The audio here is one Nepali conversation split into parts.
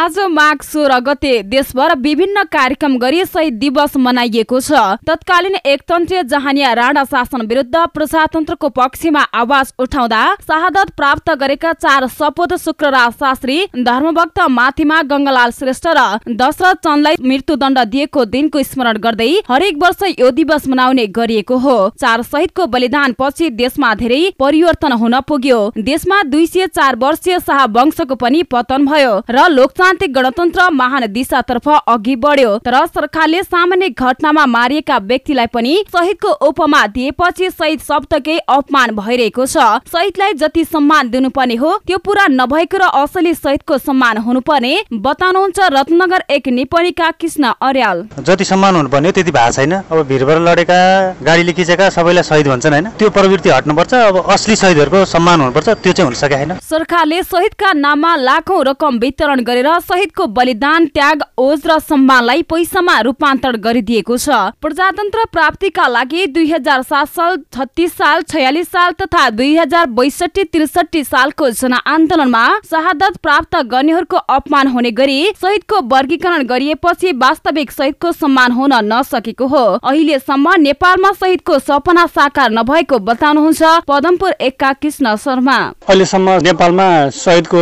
आज माघ सोह्र गते देशभर विभिन्न कार्यक्रम गरी शहीद दिवस मनाइएको छ। तत्कालीन एकतन्त्रीय जहानिया राणा शासन विरुद्ध प्रजातन्त्रको पक्षमा आवाज उठाउँदा शहादत प्राप्त गरेका चार सपुत शुक्रराज शास्त्री धर्मभक्त माथिमा गङ्गालाल श्रेष्ठ र दशरथ चन्दलाई मृत्युदण्ड दिएको दिनको स्मरण गर्दै हरेक वर्ष यो दिवस मनाउने गरिएको हो। चार शहीदको बलिदान पछि देशमा धेरै परिवर्तन हुन पुग्यो। देशमा दुई सय चार वर्षीय शाह वंशको पनि पतन भयो र लोकतान्त्रिक गणतन्त्र महान दिशातर्फ अघि बढ्यो तर सरकारले सामान्य घटनामा मारिएका व्यक्तिलाई पनि शहीदको उपमा दिएपछि शहीद शब्दकै अपमान भइरहेको छ। शहीदलाई जति सम्मान दिनुपर्ने हो त्यो पूरा नभएको र असली शहीदको सम्मान हुनुपर्ने बताउनुहुन्छ रत्नगर एक निपणीका कृष्ण अर्याल। जति सम्मान हुनुपर्ने त्यति भएको छैन। अब भिरबाट लडेका गाडीले खिचेका सबैलाई शहीद भन्छन् होइन? त्यो प्रवृत्ति हट्नुपर्छ अब असली शहीदहरूको सम्मान हुनुपर्छ त्यो चाहिँ हुन सकेको छैन सरकारले शहीदका नाममा लाखौं रकम वितरण गरेर शहीदको बलिदान त्याग ओज र सम्मानलाई पैसामा रूपान्तरण गरिदिएको छ। प्रजातन्त्र प्राप्तिका लागि दुई हजार सात साल छत्तिस साल छयालिस साल तथा दुई हजार बैसठी त्रिसठी सालको जनआन्दोलनमा शहादत प्राप्त गर्नेहरूको अपमान हुने गरी शहीदको वर्गीकरण गरिएपछि वास्तविक शहीदको सम्मान हुन नसकेको हो। अहिलेसम्म नेपालमा शहीदको सपना साकार नभएको बताउनुहुन्छ पदमपुर एकका कृष्ण शर्मा। अहिलेसम्म नेपालमा शहीदको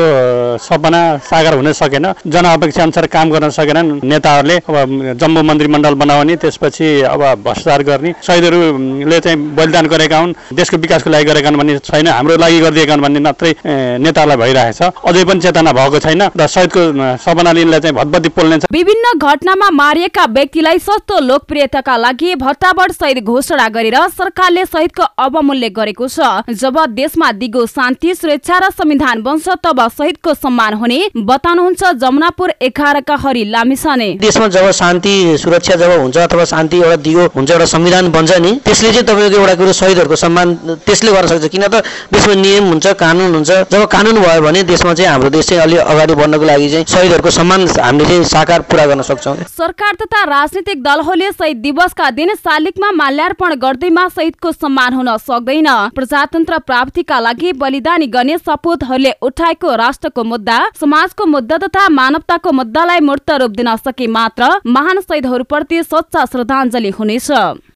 सपना साकार हुन सकेन जनअपेक्षा अनुसार काम गर्न सकेनन्। नेताहरूले अब जम्बो मन्त्रीमण्डल बनाउने त्यसपछि अब भ्रष्टाचार गर्ने शहीदहरूले चाहिँ बलिदान गरेका हुन् देशको विकासको लागि गरेका हुन् भन्ने छैन हाम्रो लागि गरिदिएका हुन् भन्ने मात्रै नेतालाई भइरहेछ अझै पनि चेतना भएको छैन र शहीदको सपना लिनलाई चाहिँ भतभती पोल्ने विभिन्न घटनामा मारिएका व्यक्तिलाई सस्तो लोकप्रियताका लागि भट्टाबट शहीद घोषणा गरेर सरकारले शहीदको अवमूल्य गरेको छ। जब देशमा दिगो शान्ति सुरक्षा र संविधान बन्छ तब शहीदको सम्मान हुने बताउनुहुन्छ जमुनापुर एघारका हरि लामिसाने देशमा जब शान्ति सुरक्षा जब हुन्छ अथवा शान्ति एउटा दिगो हुन्छ एउटा संविधान बन्छ नि त्यसले चाहिँ तपाईँको एउटा कुरो शहीदहरूको सम्मान त्यसले गर्न सक्छ। किन त देशमा नियम हुन्छ कानुन हुन्छ। जब कानुन भयो भने देशमा चाहिँ हाम्रो देश चाहिँ अलि अगाडि बढ्नको लागि चाहिँ शहीदहरूको सम्मान हामीले चाहिँ साकार पुरा गर्न सक्छौँ। सरकार तथा राजनीतिक दलहरूले शहीद दिवसका दिन शालिगमा माल्यार्पण गर्दैमा शहीदको सम्मान हुन सक्दैन। प्रजातन्त्र प्राप्तिका लागि बलिदानी गर्ने सपुतहरूले उठाएको राष्ट्रको मुद्दा समाजको मुद्दा मानवताको मुद्दालाई मूर्त रूप दिन सके मात्र महान शहीदहरूप्रति सच्चा श्रद्धाञ्जली हुनेछ।